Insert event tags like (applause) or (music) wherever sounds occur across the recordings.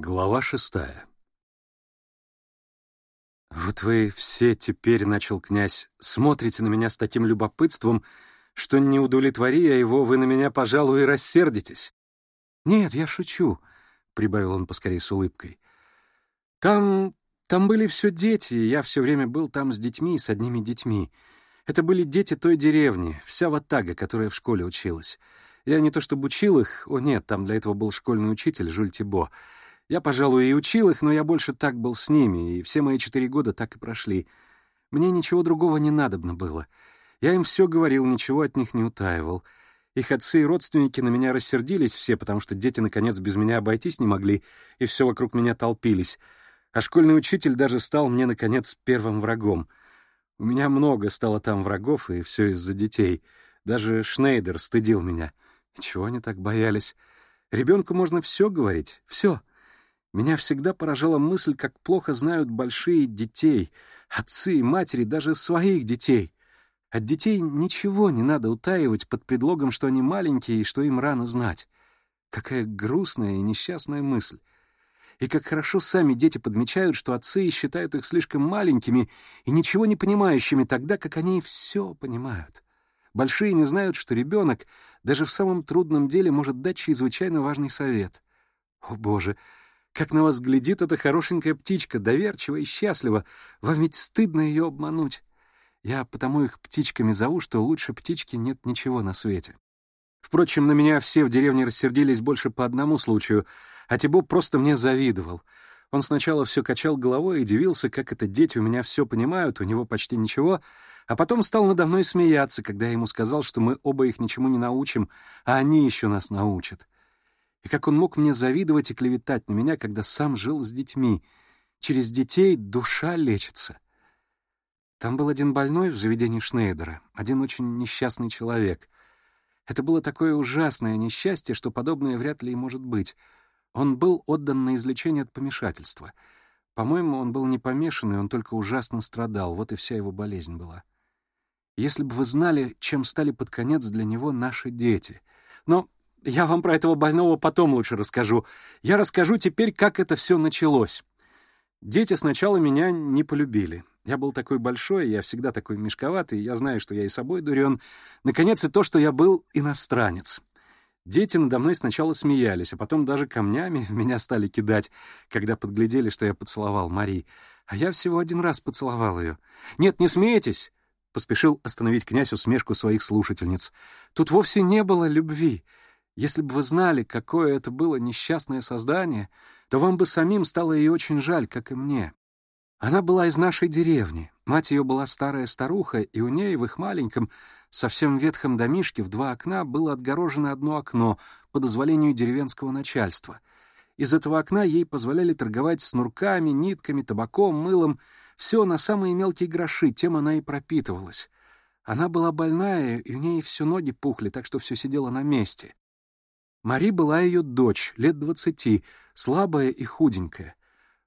Глава шестая. «Вот вы все теперь, — начал князь, — смотрите на меня с таким любопытством, что не удовлетвори я его, вы на меня, пожалуй, и рассердитесь». «Нет, я шучу», — прибавил он поскорее с улыбкой. «Там... там были все дети, и я все время был там с детьми и с одними детьми. Это были дети той деревни, вся ватага, которая в школе училась. Я не то чтобы учил их, о нет, там для этого был школьный учитель Жюль Тибо». Я, пожалуй, и учил их, но я больше так был с ними, и все мои четыре года так и прошли. Мне ничего другого не надобно было. Я им все говорил, ничего от них не утаивал. Их отцы и родственники на меня рассердились все, потому что дети, наконец, без меня обойтись не могли, и все вокруг меня толпились. А школьный учитель даже стал мне, наконец, первым врагом. У меня много стало там врагов, и все из-за детей. Даже Шнейдер стыдил меня. Чего они так боялись? Ребенку можно все говорить, все. Меня всегда поражала мысль, как плохо знают большие детей, отцы, и матери, даже своих детей. От детей ничего не надо утаивать под предлогом, что они маленькие и что им рано знать. Какая грустная и несчастная мысль. И как хорошо сами дети подмечают, что отцы считают их слишком маленькими и ничего не понимающими, тогда как они все понимают. Большие не знают, что ребенок даже в самом трудном деле может дать чрезвычайно важный совет. О, Боже! — как на вас глядит эта хорошенькая птичка, доверчивая и счастлива. Вам ведь стыдно ее обмануть. Я потому их птичками зову, что лучше птички нет ничего на свете. Впрочем, на меня все в деревне рассердились больше по одному случаю, а Тибо просто мне завидовал. Он сначала все качал головой и дивился, как это дети у меня все понимают, у него почти ничего, а потом стал надо мной смеяться, когда я ему сказал, что мы оба их ничему не научим, а они еще нас научат и как он мог мне завидовать и клеветать на меня, когда сам жил с детьми. Через детей душа лечится. Там был один больной в заведении Шнейдера, один очень несчастный человек. Это было такое ужасное несчастье, что подобное вряд ли и может быть. Он был отдан на излечение от помешательства. По-моему, он был не помешанный, он только ужасно страдал, вот и вся его болезнь была. Если бы вы знали, чем стали под конец для него наши дети. Но я вам про этого больного потом лучше расскажу. Я расскажу теперь, как это все началось. Дети сначала меня не полюбили. Я был такой большой, я всегда такой мешковатый, я знаю, что я и собой дурен. Наконец, и то, что я был иностранец. Дети надо мной сначала смеялись, а потом даже камнями в (laughs) меня стали кидать, когда подглядели, что я поцеловал Мари. А я всего один раз поцеловал ее. «Нет, не смейтесь!» — поспешил остановить князь усмешку своих слушательниц. «Тут вовсе не было любви. Если бы вы знали, какое это было несчастное создание, то вам бы самим стало ее очень жаль, как и мне. Она была из нашей деревни. Мать ее была старая старуха, и у ней в их маленьком, совсем ветхом домишке в два окна было отгорожено одно окно по дозволению деревенского начальства. Из этого окна ей позволяли торговать с снурками, нитками, табаком, мылом. Все на самые мелкие гроши, тем она и пропитывалась. Она была больная, и у ней все ноги пухли, так что все сидело на месте. Мари была ее дочь, лет двадцати, слабая и худенькая.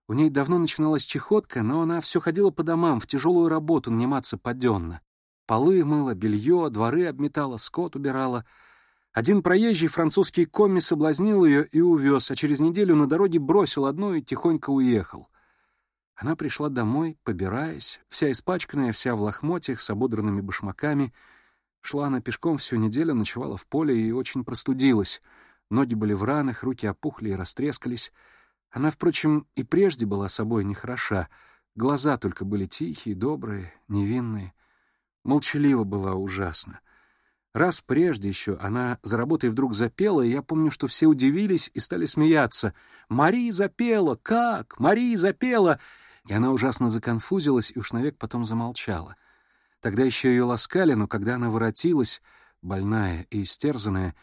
У ней давно начиналась чехотка, но она все ходила по домам, в тяжелую работу наниматься поденно. Полы мыла, белье, дворы обметала, скот убирала. Один проезжий французский коми соблазнил ее и увез, а через неделю на дороге бросил одну и тихонько уехал. Она пришла домой, побираясь, вся испачканная, вся в лохмотьях, с ободранными башмаками. Шла она пешком всю неделю, ночевала в поле и очень простудилась. Ноги были в ранах, руки опухли и растрескались. Она, впрочем, и прежде была собой нехороша. Глаза только были тихие, добрые, невинные. Молчаливо была ужасно. Раз прежде еще она за работой вдруг запела, и я помню, что все удивились и стали смеяться. Мари запела! Как? Мари запела!» И она ужасно законфузилась и уж навек потом замолчала. Тогда еще ее ласкали, но когда она воротилась, больная и истерзанная,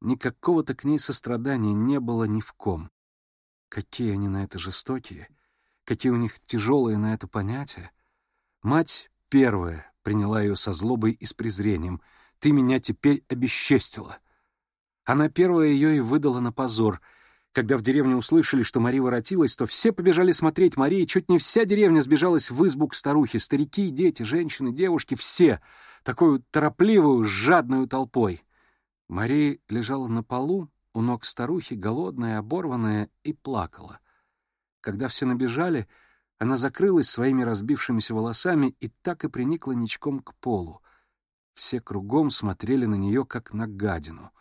Никакого-то к ней сострадания не было ни в ком. Какие они на это жестокие, какие у них тяжелые на это понятия. Мать первая приняла ее со злобой и с презрением. «Ты меня теперь обесчестила!» Она первая ее и выдала на позор. Когда в деревне услышали, что Мария воротилась, то все побежали смотреть Марии, чуть не вся деревня сбежалась в избу к старухе. Старики, дети, женщины, девушки — все. Такую торопливую, жадную толпой. Мария лежала на полу, у ног старухи, голодная, оборванная, и плакала. Когда все набежали, она закрылась своими разбившимися волосами и так и приникла ничком к полу. Все кругом смотрели на нее, как на гадину.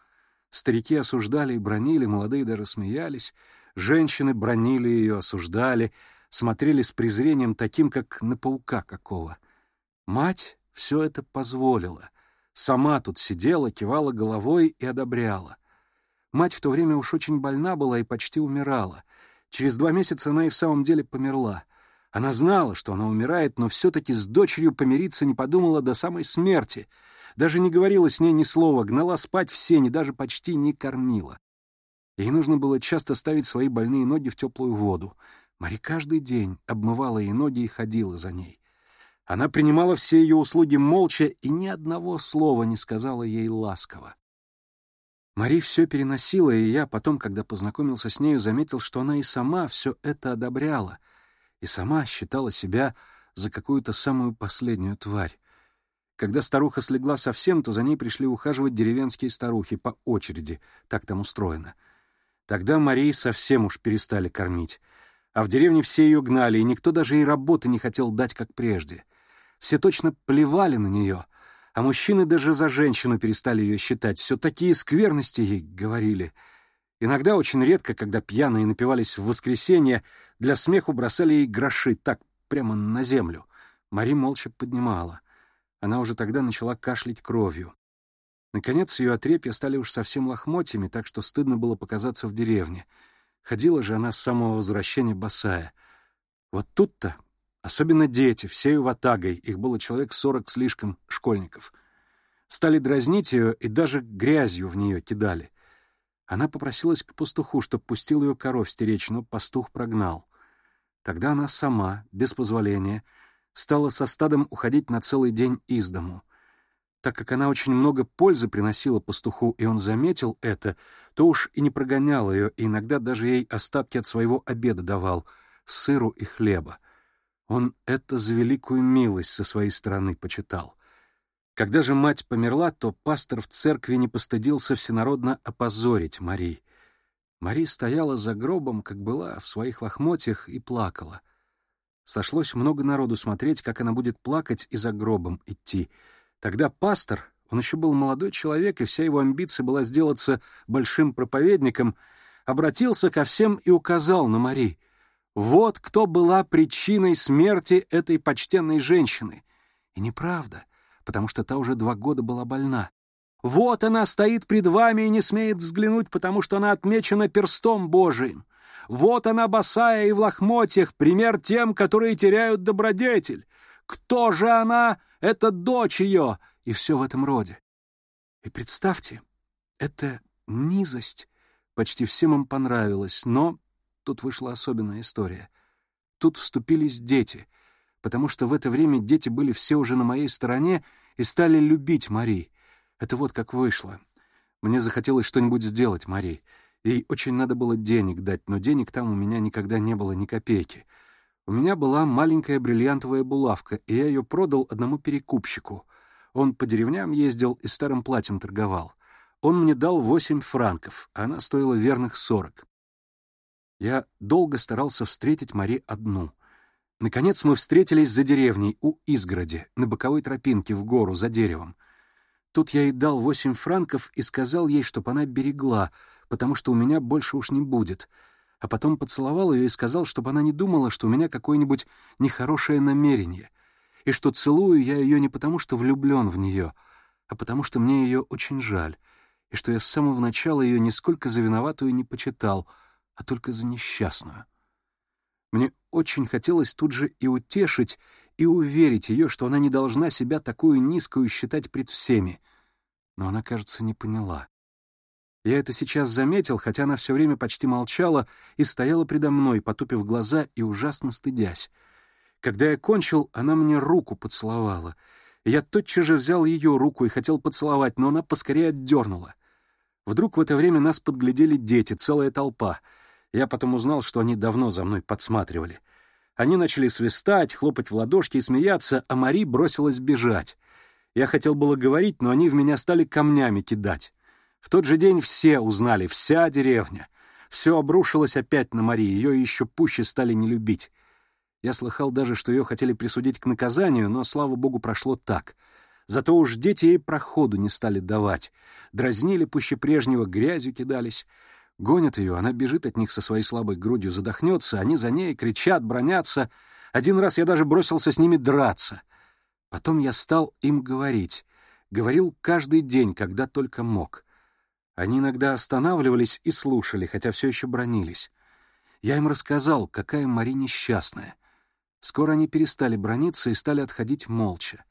Старики осуждали и бронили, молодые даже смеялись. Женщины бронили ее, осуждали, смотрели с презрением таким, как на паука какого. Мать все это позволила. Сама тут сидела, кивала головой и одобряла. Мать в то время уж очень больна была и почти умирала. Через два месяца она и в самом деле померла. Она знала, что она умирает, но все-таки с дочерью помириться не подумала до самой смерти. Даже не говорила с ней ни слова, гнала спать в сене, даже почти не кормила. Ей нужно было часто ставить свои больные ноги в теплую воду. Мари каждый день обмывала ей ноги и ходила за ней. Она принимала все ее услуги молча и ни одного слова не сказала ей ласково. Мари все переносила, и я потом, когда познакомился с нею, заметил, что она и сама все это одобряла, и сама считала себя за какую-то самую последнюю тварь. Когда старуха слегла совсем, то за ней пришли ухаживать деревенские старухи по очереди, так там устроено. Тогда Марии совсем уж перестали кормить. А в деревне все ее гнали, и никто даже и работы не хотел дать, как прежде — все точно плевали на нее, а мужчины даже за женщину перестали ее считать. Все такие скверности ей говорили. Иногда очень редко, когда пьяные напивались в воскресенье, для смеху бросали ей гроши так, прямо на землю. Мари молча поднимала. Она уже тогда начала кашлять кровью. Наконец, ее отрепья стали уж совсем лохмотьями, так что стыдно было показаться в деревне. Ходила же она с самого возвращения босая. Вот тут-то особенно дети, всею ватагой, их было человек сорок слишком школьников, стали дразнить ее и даже грязью в нее кидали. Она попросилась к пастуху, чтоб пустил ее коров стеречь, но пастух прогнал. Тогда она сама, без позволения, стала со стадом уходить на целый день из дому. Так как она очень много пользы приносила пастуху, и он заметил это, то уж и не прогонял ее, и иногда даже ей остатки от своего обеда давал — сыру и хлеба. Он это за великую милость со своей стороны почитал. Когда же мать померла, то пастор в церкви не постыдился всенародно опозорить Мари. Мари стояла за гробом, как была, в своих лохмотьях и плакала. Сошлось много народу смотреть, как она будет плакать и за гробом идти. Тогда пастор, он еще был молодой человек, и вся его амбиция была сделаться большим проповедником, обратился ко всем и указал на Мари — вот кто была причиной смерти этой почтенной женщины. И неправда, потому что та уже два года была больна. Вот она стоит пред вами и не смеет взглянуть, потому что она отмечена перстом Божиим. Вот она босая и в лохмотьях, пример тем, которые теряют добродетель. Кто же она? Это дочь ее!» И все в этом роде. И представьте, эта низость почти всем им понравилась, но Тут вышла особенная история. Тут вступились дети, потому что в это время дети были все уже на моей стороне и стали любить Мари. Это вот как вышло. Мне захотелось что-нибудь сделать, Мари. Ей очень надо было денег дать, но денег там у меня никогда не было ни копейки. У меня была маленькая бриллиантовая булавка, и я ее продал одному перекупщику. Он по деревням ездил и старым платьем торговал. Он мне дал восемь франков, а она стоила верных сорок. Я долго старался встретить Мари одну. Наконец мы встретились за деревней, у изгороди, на боковой тропинке, в гору, за деревом. Тут я ей дал восемь франков и сказал ей, чтоб она берегла, потому что у меня больше уж не будет. А потом поцеловал ее и сказал, чтобы она не думала, что у меня какое-нибудь нехорошее намерение, и что целую я ее не потому, что влюблен в нее, а потому что мне ее очень жаль, и что я с самого начала ее нисколько за виноватую не почитал — а только за несчастную. Мне очень хотелось тут же и утешить, и уверить ее, что она не должна себя такую низкую считать пред всеми. Но она, кажется, не поняла. Я это сейчас заметил, хотя она все время почти молчала и стояла предо мной, потупив глаза и ужасно стыдясь. Когда я кончил, она мне руку поцеловала. Я тотчас же взял ее руку и хотел поцеловать, но она поскорее отдернула. Вдруг в это время нас подглядели дети, целая толпа — я потом узнал, что они давно за мной подсматривали. Они начали свистать, хлопать в ладошки и смеяться, а Мари бросилась бежать. Я хотел было говорить, но они в меня стали камнями кидать. В тот же день все узнали, вся деревня. Все обрушилось опять на Мари, ее еще пуще стали не любить. Я слыхал даже, что ее хотели присудить к наказанию, но, слава богу, прошло так. Зато уж дети ей проходу не стали давать. Дразнили пуще прежнего, грязью кидались. Гонят ее, она бежит от них со своей слабой грудью, задохнется, они за ней кричат, бронятся. Один раз я даже бросился с ними драться. Потом я стал им говорить. Говорил каждый день, когда только мог. Они иногда останавливались и слушали, хотя все еще бронились. Я им рассказал, какая Мари несчастная. Скоро они перестали брониться и стали отходить молча.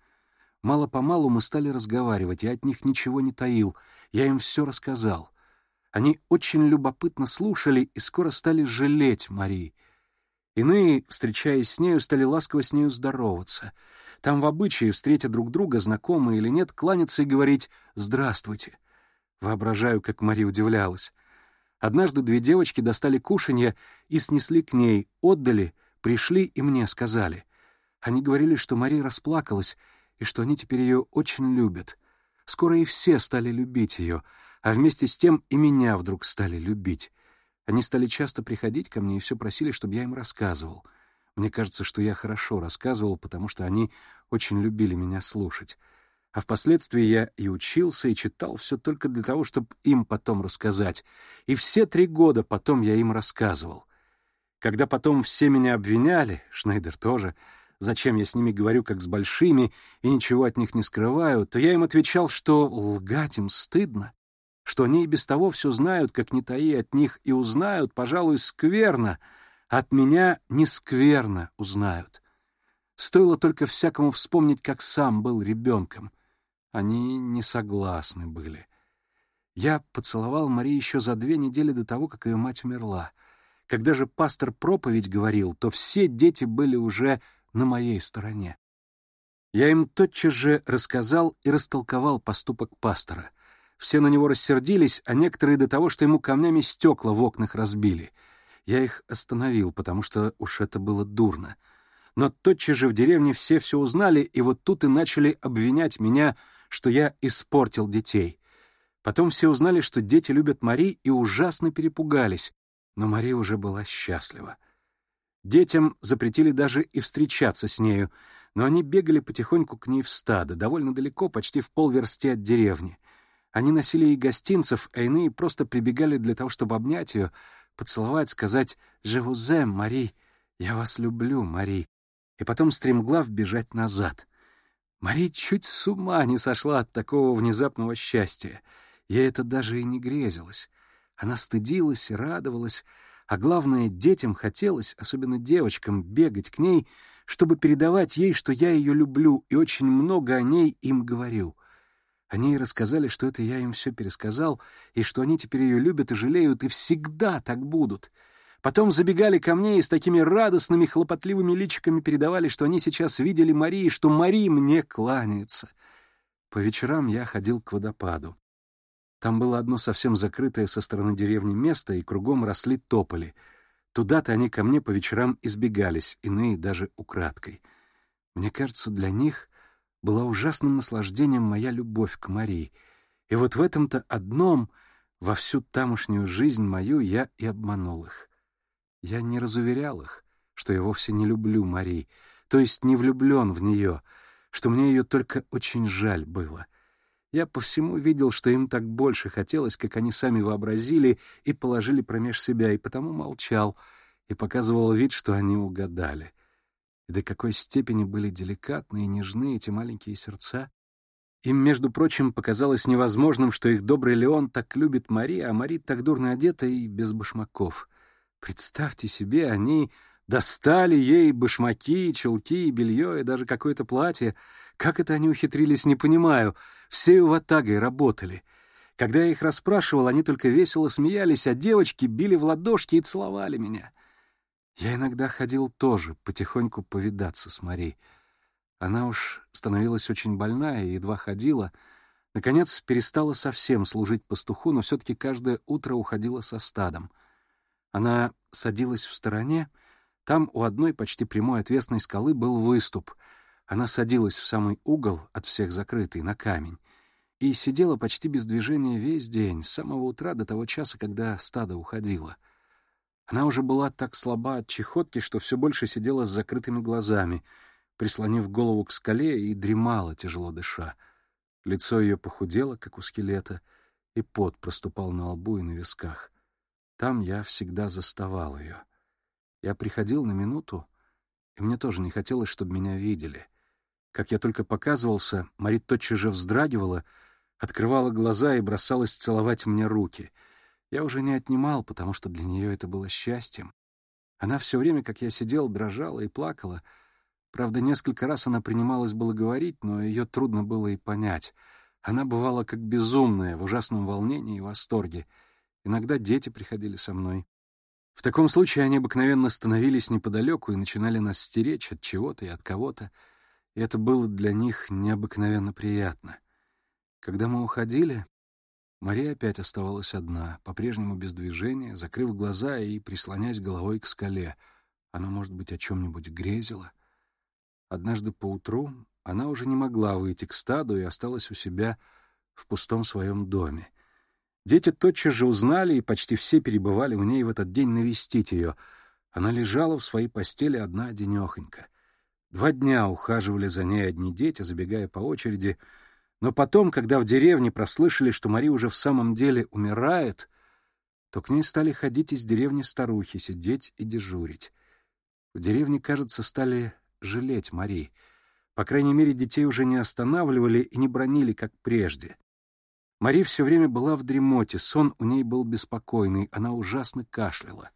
Мало-помалу мы стали разговаривать, я от них ничего не таил, я им все рассказал. Они очень любопытно слушали и скоро стали жалеть Марии. Иные, встречаясь с нею, стали ласково с нею здороваться. Там в обычае, встретя друг друга, знакомые или нет, кланяться и говорить «Здравствуйте». Воображаю, как Мария удивлялась. Однажды две девочки достали кушанье и снесли к ней, отдали, пришли и мне сказали. Они говорили, что Мария расплакалась и что они теперь ее очень любят. Скоро и все стали любить ее — а вместе с тем и меня вдруг стали любить. Они стали часто приходить ко мне и все просили, чтобы я им рассказывал. Мне кажется, что я хорошо рассказывал, потому что они очень любили меня слушать. А впоследствии я и учился, и читал все только для того, чтобы им потом рассказать. И все три года потом я им рассказывал. Когда потом все меня обвиняли, Шнайдер тоже, зачем я с ними говорю как с большими и ничего от них не скрываю, то я им отвечал, что лгать им стыдно, что они и без того все знают, как не таи от них, и узнают, пожалуй, скверно, от меня не скверно узнают. Стоило только всякому вспомнить, как сам был ребенком. Они не согласны были. Я поцеловал Мари еще за две недели до того, как ее мать умерла. Когда же пастор проповедь говорил, то все дети были уже на моей стороне. Я им тотчас же рассказал и растолковал поступок пастора. Все на него рассердились, а некоторые до того, что ему камнями стекла в окнах разбили. Я их остановил, потому что уж это было дурно. Но тотчас же в деревне все все узнали, и вот тут и начали обвинять меня, что я испортил детей. Потом все узнали, что дети любят Мари, и ужасно перепугались. Но Мари уже была счастлива. Детям запретили даже и встречаться с нею, но они бегали потихоньку к ней в стадо, довольно далеко, почти в полверсти от деревни. Они носили и гостинцев, а иные просто прибегали для того, чтобы обнять ее, поцеловать, сказать «Живузе, Мари! Я вас люблю, Мари!» и потом стремглав бежать назад. Мари чуть с ума не сошла от такого внезапного счастья. Ей это даже и не грезилось. Она стыдилась и радовалась, а главное, детям хотелось, особенно девочкам, бегать к ней, чтобы передавать ей, что я ее люблю и очень много о ней им говорю — они рассказали, что это я им все пересказал, и что они теперь ее любят и жалеют, и всегда так будут. Потом забегали ко мне и с такими радостными, хлопотливыми личиками передавали, что они сейчас видели Марии, что Мари мне кланяется. По вечерам я ходил к водопаду. Там было одно совсем закрытое со стороны деревни место, и кругом росли тополи. Туда-то они ко мне по вечерам избегались, иные даже украдкой. Мне кажется, для них была ужасным наслаждением моя любовь к Марии. И вот в этом-то одном, во всю тамошнюю жизнь мою, я и обманул их. Я не разуверял их, что я вовсе не люблю Марии, то есть не влюблен в нее, что мне ее только очень жаль было. Я по всему видел, что им так больше хотелось, как они сами вообразили и положили промеж себя, и потому молчал и показывал вид, что они угадали — и до какой степени были деликатны и нежны эти маленькие сердца. Им, между прочим, показалось невозможным, что их добрый Леон так любит Мари, а Мари так дурно одета и без башмаков. Представьте себе, они достали ей башмаки, чулки, белье и даже какое-то платье. Как это они ухитрились, не понимаю. Все у ватагой работали. Когда я их расспрашивал, они только весело смеялись, а девочки били в ладошки и целовали меня. — я иногда ходил тоже, потихоньку повидаться с Мари. Она уж становилась очень больная и едва ходила. Наконец, перестала совсем служить пастуху, но все-таки каждое утро уходила со стадом. Она садилась в стороне. Там у одной почти прямой отвесной скалы был выступ. Она садилась в самый угол, от всех закрытый, на камень. И сидела почти без движения весь день, с самого утра до того часа, когда стадо уходило — она уже была так слаба от чехотки, что все больше сидела с закрытыми глазами, прислонив голову к скале и дремала, тяжело дыша. Лицо ее похудело, как у скелета, и пот проступал на лбу и на висках. Там я всегда заставал ее. Я приходил на минуту, и мне тоже не хотелось, чтобы меня видели. Как я только показывался, Мари тотчас же вздрагивала, открывала глаза и бросалась целовать мне руки — я уже не отнимал, потому что для нее это было счастьем. Она все время, как я сидел, дрожала и плакала. Правда, несколько раз она принималась было говорить, но ее трудно было и понять. Она бывала как безумная, в ужасном волнении и восторге. Иногда дети приходили со мной. В таком случае они обыкновенно становились неподалеку и начинали нас стеречь от чего-то и от кого-то, и это было для них необыкновенно приятно. Когда мы уходили, Мария опять оставалась одна, по-прежнему без движения, закрыв глаза и прислонясь головой к скале. Она, может быть, о чем-нибудь грезила. Однажды поутру она уже не могла выйти к стаду и осталась у себя в пустом своем доме. Дети тотчас же узнали, и почти все перебывали у ней в этот день навестить ее. Она лежала в своей постели одна-одинехонька. Два дня ухаживали за ней одни дети, забегая по очереди — но потом, когда в деревне прослышали, что Мари уже в самом деле умирает, то к ней стали ходить из деревни старухи, сидеть и дежурить. В деревне, кажется, стали жалеть Мари. По крайней мере, детей уже не останавливали и не бранили, как прежде. Мари все время была в дремоте, сон у ней был беспокойный, она ужасно кашляла.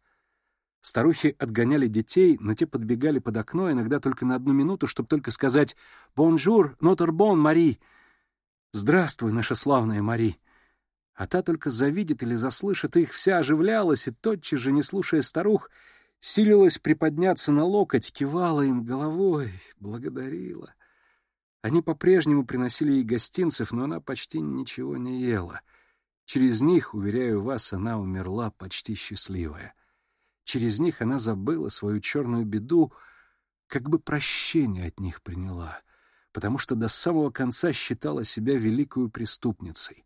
Старухи отгоняли детей, но те подбегали под окно, иногда только на одну минуту, чтобы только сказать «Bonjour, notre bonne Marie!» «Здравствуй, наша славная Мари!» А та только завидит или заслышит их, вся оживлялась и, тотчас же, не слушая старух, силилась приподняться на локоть, кивала им головой, благодарила. Они по-прежнему приносили ей гостинцев, но она почти ничего не ела. Через них, уверяю вас, она умерла почти счастливая. Через них она забыла свою черную беду, как бы прощение от них приняла — потому что до самого конца считала себя великую преступницей.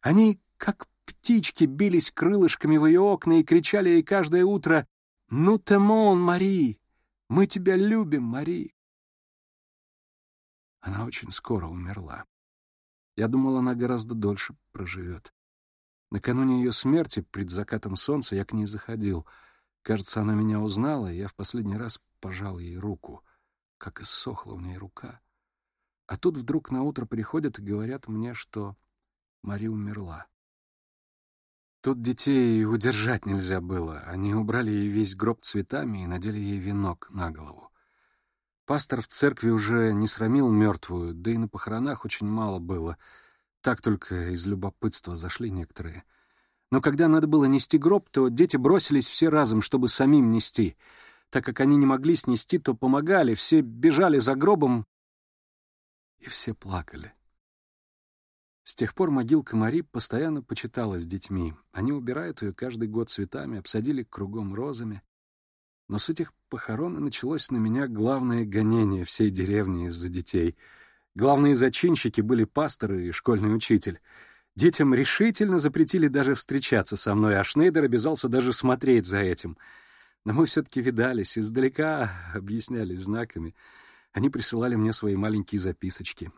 Они, как птички, бились крылышками в ее окна и кричали ей каждое утро «Ну, Темон, Мари! Мы тебя любим, Мари!» Она очень скоро умерла. Я думал, она гораздо дольше проживет. Накануне ее смерти, пред закатом солнца, я к ней заходил. Кажется, она меня узнала, и я в последний раз пожал ей руку. Как иссохла у ней рука. А тут вдруг на утро приходят и говорят мне, что Мария умерла. Тут детей удержать нельзя было. Они убрали ей весь гроб цветами и надели ей венок на голову. Пастор в церкви уже не срамил мертвую, да и на похоронах очень мало было. Так только из любопытства зашли некоторые. Но когда надо было нести гроб, то дети бросились все разом, чтобы самим нести. Так как они не могли снести, то помогали, все бежали за гробом, и все плакали. С тех пор могилка Мари постоянно почиталась с детьми. Они убирают ее каждый год цветами, обсадили кругом розами. Но с этих похорон и началось на меня главное гонение всей деревни из-за детей. Главные зачинщики были пасторы и школьный учитель. Детям решительно запретили даже встречаться со мной, а Шнейдер обязался даже смотреть за этим. Но мы все-таки видались, издалека объяснялись знаками — они присылали мне свои маленькие записочки.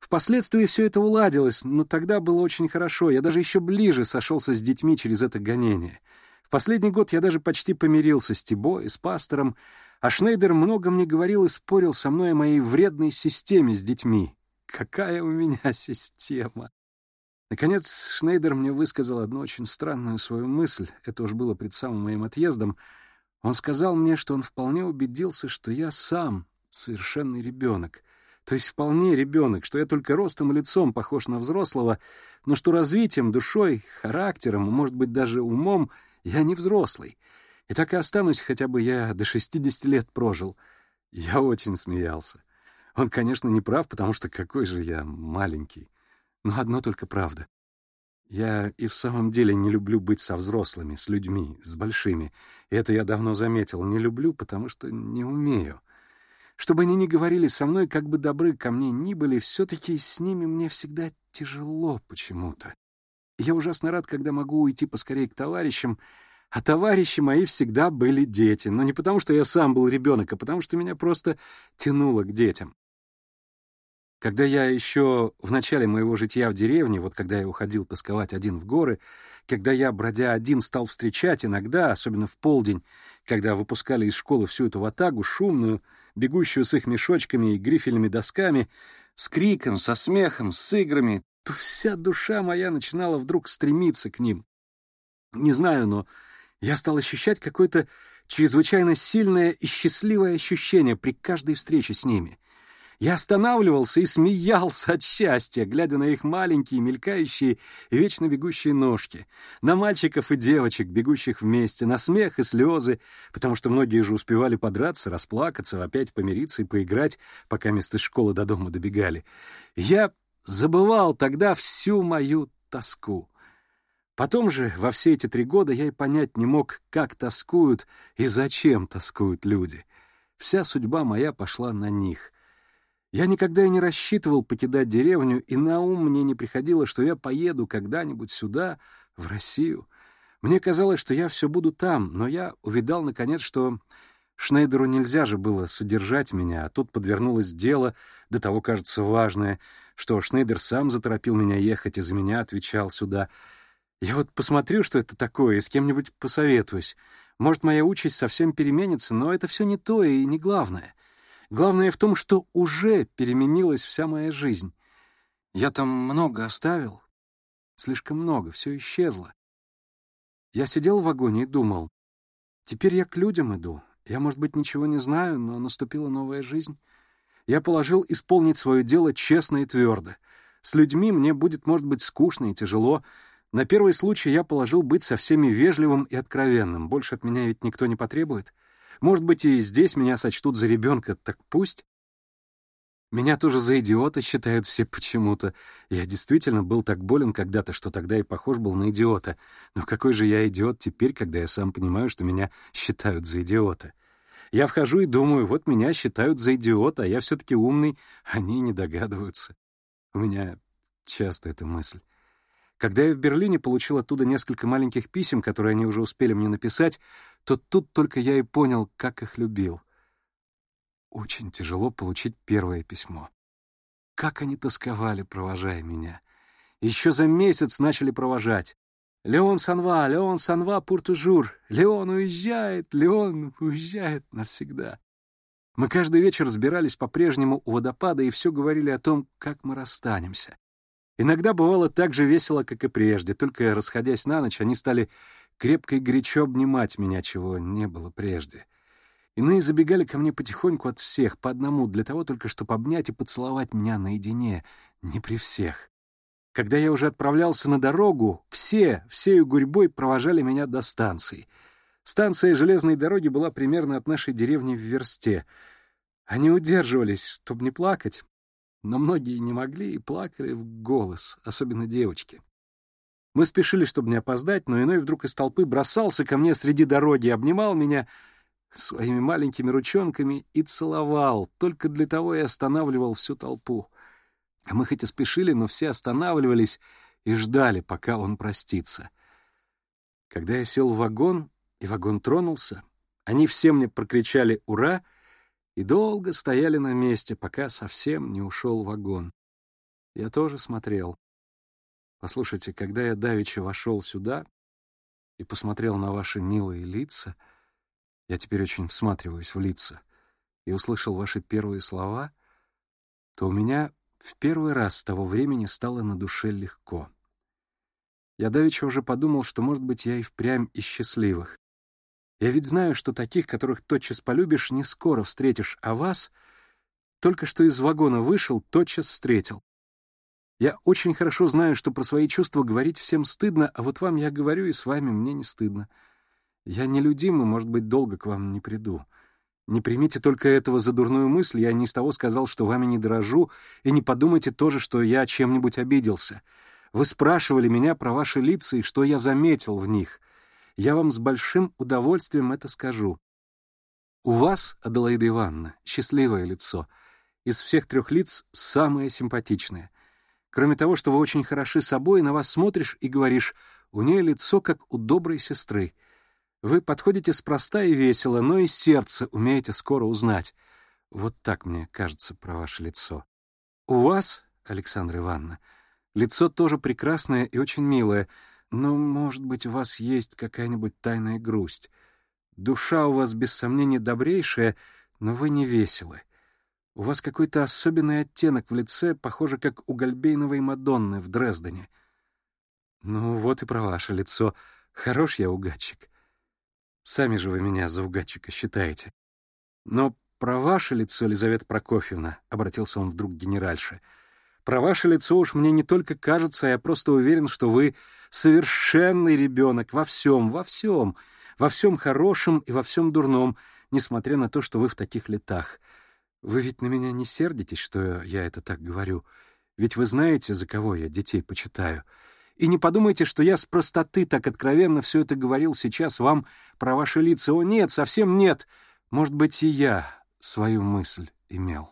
Впоследствии все это уладилось, но тогда было очень хорошо. Я даже еще ближе сошелся с детьми через это гонение. В последний год я даже почти помирился с Тибо и с пастором, а Шнейдер много мне говорил и спорил со мной о моей вредной системе с детьми. Какая у меня (laughs) система! Наконец, Шнейдер мне высказал одну очень странную свою мысль. Это уж было перед самым моим отъездом. Он сказал мне, что он вполне убедился, что я сам Совершенный ребенок. То есть вполне ребенок, что я только ростом и лицом похож на взрослого, но что развитием, душой, характером, может быть, даже умом я не взрослый. И так и останусь, хотя бы я до 60 лет прожил. Я очень смеялся. Он, конечно, не прав, потому что какой же я маленький. Но одно только правда. Я и в самом деле не люблю быть со взрослыми, с людьми, с большими. И это я давно заметил. Не люблю, потому что не умею. Чтобы они не говорили со мной, как бы добры ко мне ни были, все-таки с ними мне всегда тяжело почему-то. Я ужасно рад, когда могу уйти поскорее к товарищам, а товарищи мои всегда были дети, но не потому, что я сам был ребенок, а потому, что меня просто тянуло к детям. Когда я еще в начале моего жития в деревне, вот когда я уходил посковать один в горы, когда я, бродя один, стал встречать иногда, особенно в полдень, когда выпускали из школы всю эту ватагу шумную, бегущую с их мешочками и грифельными досками, с криком, со смехом, с играми, то вся душа моя начинала вдруг стремиться к ним. Не знаю, но я стал ощущать какое-то чрезвычайно сильное и счастливое ощущение при каждой встрече с ними. Я останавливался и смеялся от счастья, глядя на их маленькие, мелькающие, вечно бегущие ножки, на мальчиков и девочек, бегущих вместе, на смех и слезы, потому что многие же успевали подраться, расплакаться, опять помириться и поиграть, пока вместо школы до дома добегали. Я забывал тогда всю мою тоску. Потом же, во все эти три года, я и понять не мог, как тоскуют и зачем тоскуют люди. Вся судьба моя пошла на них — я никогда и не рассчитывал покидать деревню, и на ум мне не приходило, что я поеду когда-нибудь сюда, в Россию. Мне казалось, что я все буду там, но я увидал, наконец, что Шнайдеру нельзя же было содержать меня, а тут подвернулось дело, до того, кажется, важное, что Шнайдер сам заторопил меня ехать и за меня отвечал сюда. Я вот посмотрю, что это такое, и с кем-нибудь посоветуюсь. Может, моя участь совсем переменится, но это все не то и не главное. — Главное в том, что уже переменилась вся моя жизнь. Я там много оставил. Слишком много, все исчезло. Я сидел в вагоне и думал. Теперь я к людям иду. Я, может быть, ничего не знаю, но наступила новая жизнь. Я положил исполнить свое дело честно и твердо. С людьми мне будет, может быть, скучно и тяжело. На первый случай я положил быть со всеми вежливым и откровенным. Больше от меня ведь никто не потребует. Может быть, и здесь меня сочтут за ребенка, так пусть. Меня тоже за идиота считают все почему-то. Я действительно был так болен когда-то, что тогда и похож был на идиота. Но какой же я идиот теперь, когда я сам понимаю, что меня считают за идиота? Я вхожу и думаю, вот меня считают за идиота, а я все-таки умный, они не догадываются. У меня часто эта мысль. Когда я в Берлине получил оттуда несколько маленьких писем, которые они уже успели мне написать, то тут только я и понял, как их любил. Очень тяжело получить первое письмо. Как они тосковали, провожая меня. Еще за месяц начали провожать. «Леон Санва, Леон Санва, Пуртужур! Леон уезжает, Леон уезжает навсегда!» Мы каждый вечер сбирались по-прежнему у водопада и все говорили о том, как мы расстанемся. Иногда бывало так же весело, как и прежде, только расходясь на ночь, они стали крепко и горячо обнимать меня, чего не было прежде. Иные забегали ко мне потихоньку от всех, по одному, для того только, чтобы обнять и поцеловать меня наедине, не при всех. Когда я уже отправлялся на дорогу, все, всею гурьбой провожали меня до станции. Станция железной дороги была примерно от нашей деревни в версте. Они удерживались, чтобы не плакать, но многие не могли и плакали в голос, особенно девочки. Мы спешили, чтобы не опоздать, но иной вдруг из толпы бросался ко мне среди дороги, обнимал меня своими маленькими ручонками и целовал. Только для того и останавливал всю толпу. А мы хоть и спешили, но все останавливались и ждали, пока он простится. Когда я сел в вагон, и вагон тронулся, они все мне прокричали «Ура!» и долго стояли на месте, пока совсем не ушел вагон. Я тоже смотрел. Послушайте, когда я давеча вошел сюда и посмотрел на ваши милые лица, я теперь очень всматриваюсь в лица, и услышал ваши первые слова, то у меня в первый раз с того времени стало на душе легко. Я давеча уже подумал, что, может быть, я и впрямь из счастливых. Я ведь знаю, что таких, которых тотчас полюбишь, не скоро встретишь, а вас, только что из вагона вышел, тотчас встретил. Я очень хорошо знаю, что про свои чувства говорить всем стыдно, а вот вам я говорю, и с вами мне не стыдно. Я нелюдим и, может быть, долго к вам не приду. Не примите только этого за дурную мысль, я не из того сказал, что вами не дорожу, и не подумайте тоже, что я чем-нибудь обиделся. Вы спрашивали меня про ваши лица и что я заметил в них. Я вам с большим удовольствием это скажу. У вас, Аделаида Ивановна, счастливое лицо. Из всех трех лиц самое симпатичное — Кроме того, что вы очень хороши собой, на вас смотришь и говоришь, у нее лицо как у доброй сестры. Вы подходите спроста и весело, но и сердце умеете скоро узнать. Вот так мне кажется про ваше лицо. У вас, Александра Ивановна, лицо тоже прекрасное и очень милое, но, может быть, у вас есть какая-нибудь тайная грусть. Душа у вас, без сомнения, добрейшая, но вы не веселы. У вас какой-то особенный оттенок в лице, похоже, как у Гальбейновой Мадонны в Дрездене. Ну вот и про ваше лицо. Хорош я угадчик. Сами же вы меня за угадчика считаете. Но про ваше лицо, Лизавета Прокофьевна, — обратился он вдруг к генеральше, — про ваше лицо уж мне не только кажется, а я просто уверен, что вы совершенный ребенок во всем, во всем, во всем хорошем и во всем дурном, несмотря на то, что вы в таких летах — вы ведь на меня не сердитесь, что я это так говорю. Ведь вы знаете, за кого я детей почитаю. И не подумайте, что я с простоты так откровенно все это говорил сейчас вам про ваши лица. О, нет, совсем нет. Может быть, и я свою мысль имел.